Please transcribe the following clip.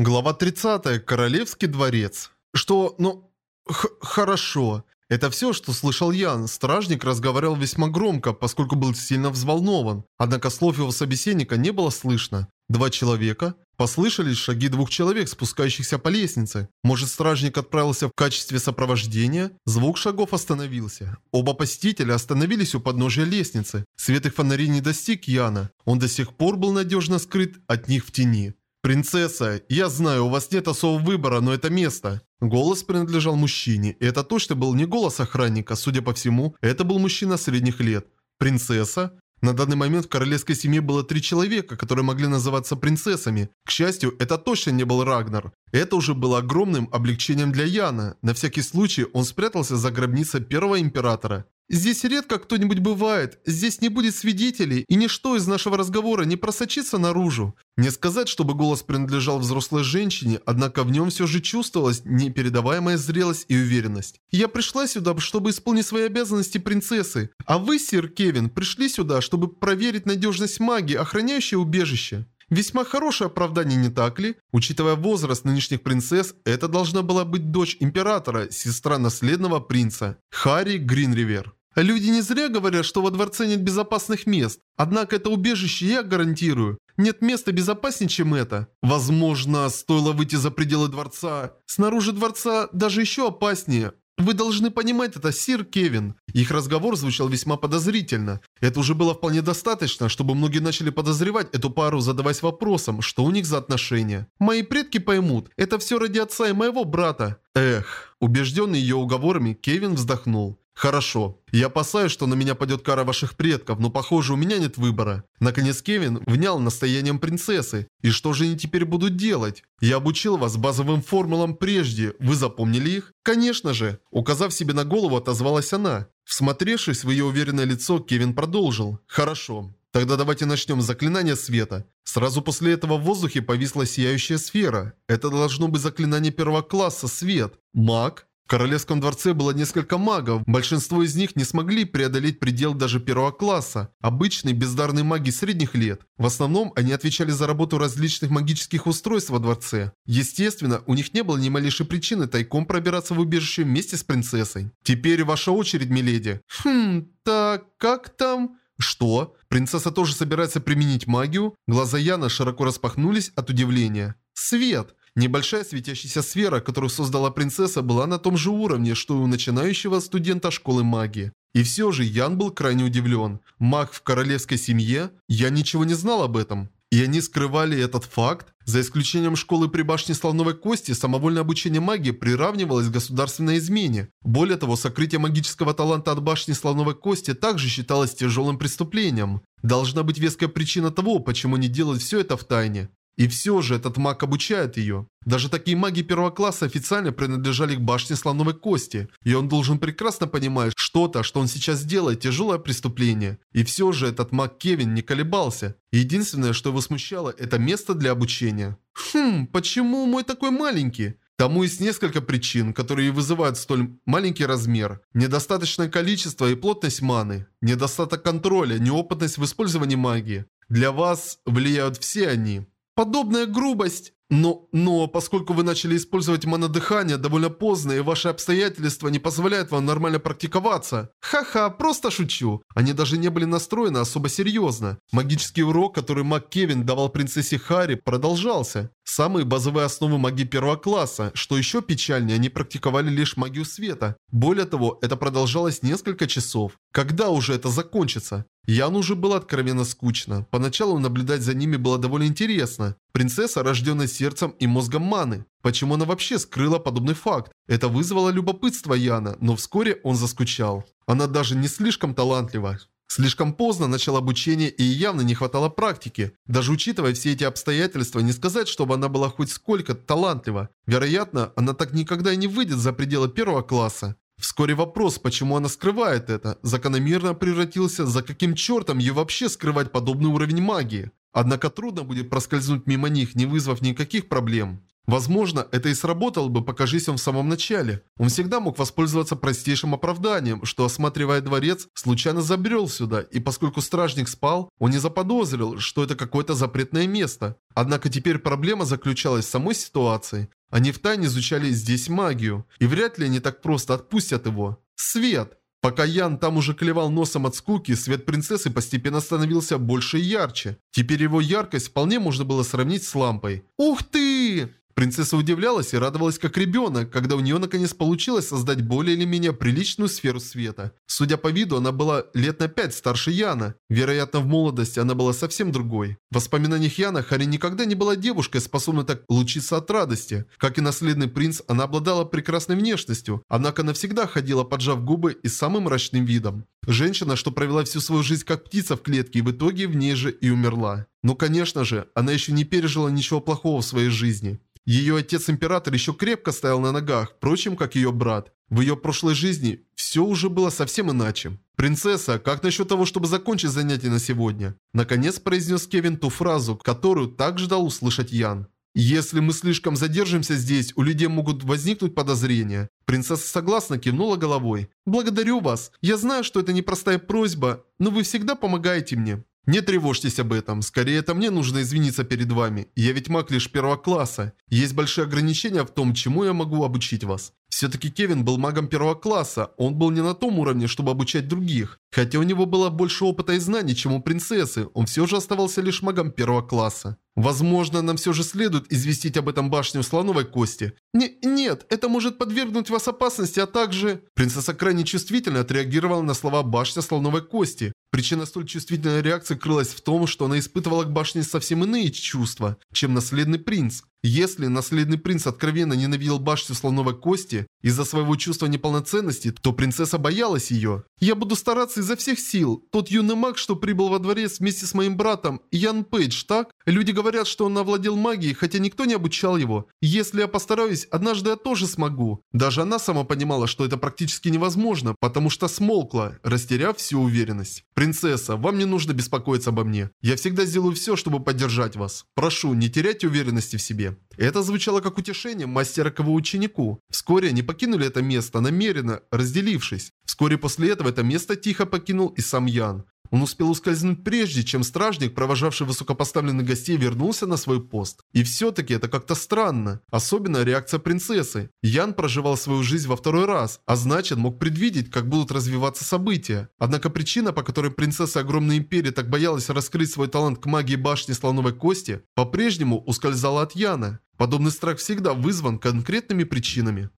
Глава 30. Королевский дворец. Что, ну, хорошо. Это все, что слышал Ян. Стражник разговаривал весьма громко, поскольку был сильно взволнован. Однако слов его собеседника не было слышно. Два человека? Послышались шаги двух человек, спускающихся по лестнице. Может, стражник отправился в качестве сопровождения? Звук шагов остановился. Оба посетителя остановились у подножия лестницы. Свет их фонарей не достиг Яна. Он до сих пор был надежно скрыт от них в тени. «Принцесса, я знаю, у вас нет особого выбора, но это место». Голос принадлежал мужчине, и это точно был не голос охранника, судя по всему, это был мужчина средних лет. «Принцесса?» На данный момент в королевской семье было три человека, которые могли называться принцессами. К счастью, это точно не был Рагнар. Это уже было огромным облегчением для Яна. На всякий случай он спрятался за гробницей первого императора. Здесь редко кто-нибудь бывает, здесь не будет свидетелей, и ничто из нашего разговора не просочится наружу. Не сказать, чтобы голос принадлежал взрослой женщине, однако в нем все же чувствовалась непередаваемая зрелость и уверенность. Я пришла сюда, чтобы исполнить свои обязанности принцессы, а вы, сир Кевин, пришли сюда, чтобы проверить надежность магии, охраняющей убежище. Весьма хорошее оправдание, не так ли? Учитывая возраст нынешних принцесс, это должна была быть дочь императора, сестра наследного принца, Харри Гринривер. Люди не зря говорят, что во дворце нет безопасных мест. Однако это убежище я гарантирую. Нет места безопаснее, чем это. Возможно, стоило выйти за пределы дворца. Снаружи дворца даже еще опаснее. Вы должны понимать это, сир Кевин. Их разговор звучал весьма подозрительно. Это уже было вполне достаточно, чтобы многие начали подозревать эту пару, задаваясь вопросом, что у них за отношения. Мои предки поймут, это все ради отца и моего брата. Эх, убежденный ее уговорами, Кевин вздохнул. Хорошо. Я опасаюсь, что на меня пойдет кара ваших предков, но похоже, у меня нет выбора. Наконец Кевин внял настоянием принцессы. И что же они теперь будут делать? Я обучил вас базовым формулам прежде. Вы запомнили их? Конечно же. Указав себе на голову, отозвалась она. Всмотревшись в ее уверенное лицо, Кевин продолжил. Хорошо. Тогда давайте начнем с заклинания света. Сразу после этого в воздухе повисла сияющая сфера. Это должно быть заклинание первого класса «Свет». Маг? В Королевском дворце было несколько магов, большинство из них не смогли преодолеть предел даже первого класса, обычные бездарные маги средних лет. В основном они отвечали за работу различных магических устройств во дворце. Естественно, у них не было ни малейшей причины тайком пробираться в убежище вместе с принцессой. Теперь ваша очередь, миледи. Хм, так, как там... Что? Принцесса тоже собирается применить магию? Глаза Яна широко распахнулись от удивления. Свет! Небольшая светящаяся сфера, которую создала принцесса, была на том же уровне, что и у начинающего студента школы магии. И все же Ян был крайне удивлен. Маг в королевской семье? Я ничего не знал об этом. И они скрывали этот факт? За исключением школы при башне Слоновой Кости, самовольное обучение магии приравнивалось к государственной измене. Более того, сокрытие магического таланта от башни Слоновой Кости также считалось тяжелым преступлением. Должна быть веская причина того, почему они делают все это в тайне. И все же этот маг обучает ее. Даже такие маги первого класса официально принадлежали к башне слоновой кости. И он должен прекрасно понимать, что-то, что он сейчас делает, тяжелое преступление. И все же этот маг Кевин не колебался. Единственное, что его смущало, это место для обучения. Хм, почему мой такой маленький? Тому есть несколько причин, которые вызывают столь маленький размер. Недостаточное количество и плотность маны. Недостаток контроля, неопытность в использовании магии. Для вас влияют все они. Подобная грубость. Но, но, поскольку вы начали использовать монодыхание довольно поздно и ваши обстоятельства не позволяют вам нормально практиковаться. Ха-ха, просто шучу. Они даже не были настроены особо серьезно. Магический урок, который маг Кевин давал принцессе Харри, продолжался. Самые базовые основы магии первого класса. Что еще печальнее, они практиковали лишь магию света. Более того, это продолжалось несколько часов. Когда уже это закончится? Яну уже было откровенно скучно. Поначалу наблюдать за ними было довольно интересно. Принцесса, рожденная сердцем и мозгом маны. Почему она вообще скрыла подобный факт? Это вызвало любопытство Яна, но вскоре он заскучал. Она даже не слишком талантлива. Слишком поздно начал обучение и явно не хватало практики. Даже учитывая все эти обстоятельства, не сказать, чтобы она была хоть сколько талантлива. Вероятно, она так никогда и не выйдет за пределы первого класса. Вскоре вопрос, почему она скрывает это, закономерно превратился, за каким чертом ей вообще скрывать подобный уровень магии. Однако трудно будет проскользнуть мимо них, не вызвав никаких проблем. Возможно, это и сработало бы, покажись он в самом начале. Он всегда мог воспользоваться простейшим оправданием, что, осматривая дворец, случайно забрел сюда, и поскольку стражник спал, он не заподозрил, что это какое-то запретное место. Однако теперь проблема заключалась в самой ситуации. Они втайне изучали здесь магию, и вряд ли они так просто отпустят его. Свет! Пока Ян там уже клевал носом от скуки, свет принцессы постепенно становился больше и ярче. Теперь его яркость вполне можно было сравнить с лампой. «Ух ты!» Принцесса удивлялась и радовалась как ребенок, когда у нее наконец получилось создать более или менее приличную сферу света. Судя по виду, она была лет на пять старше Яна. Вероятно, в молодости она была совсем другой. В воспоминаниях Яна Хари никогда не была девушкой, способной так лучиться от радости. Как и наследный принц, она обладала прекрасной внешностью, однако она всегда ходила, поджав губы и самым мрачным видом. Женщина, что провела всю свою жизнь как птица в клетке и в итоге в ней же и умерла. Но, конечно же, она еще не пережила ничего плохого в своей жизни. Ее отец-император еще крепко стоял на ногах, впрочем, как ее брат. В ее прошлой жизни все уже было совсем иначе. «Принцесса, как насчет того, чтобы закончить занятие на сегодня?» Наконец произнес Кевин ту фразу, которую так ждал услышать Ян. «Если мы слишком задержимся здесь, у людей могут возникнуть подозрения». Принцесса согласно кивнула головой. «Благодарю вас. Я знаю, что это непростая просьба, но вы всегда помогаете мне. Не тревожьтесь об этом, скорее это мне нужно извиниться перед вами. Я ведь маг лишь первого класса. Есть большие ограничения в том, чему я могу обучить вас. Все-таки Кевин был магом первого класса, он был не на том уровне, чтобы обучать других. Хотя у него было больше опыта и знаний, чем у принцессы, он все же оставался лишь магом первого класса. Возможно, нам все же следует известить об этом башню слоновой кости. Не, нет, это может подвергнуть вас опасности, а также... Принцесса крайне чувствительно отреагировала на слова башня слоновой кости. Причина столь чувствительной реакции крылась в том, что она испытывала к башне совсем иные чувства, чем наследный принц. Если наследный принц откровенно ненавидел башню слоновой кости из-за своего чувства неполноценности, то принцесса боялась ее. «Я буду стараться изо всех сил. Тот юный маг, что прибыл во дворец вместе с моим братом, Ян Пейдж, так? Люди говорят, что он овладел магией, хотя никто не обучал его. Если я постараюсь, однажды я тоже смогу». Даже она сама понимала, что это практически невозможно, потому что смолкла, растеряв всю уверенность. «Принцесса, вам не нужно беспокоиться обо мне. Я всегда сделаю все, чтобы поддержать вас. Прошу, не теряйте уверенности в себе». Это звучало как утешение мастера к его ученику. Вскоре они покинули это место, намеренно разделившись. Вскоре после этого это место тихо покинул и сам Ян. Он успел ускользнуть прежде, чем стражник, провожавший высокопоставленных гостей, вернулся на свой пост. И все-таки это как-то странно. Особенно реакция принцессы. Ян проживал свою жизнь во второй раз, а значит мог предвидеть, как будут развиваться события. Однако причина, по которой принцесса Огромной Империи так боялась раскрыть свой талант к магии башни Слоновой Кости, по-прежнему ускользала от Яна. Подобный страх всегда вызван конкретными причинами.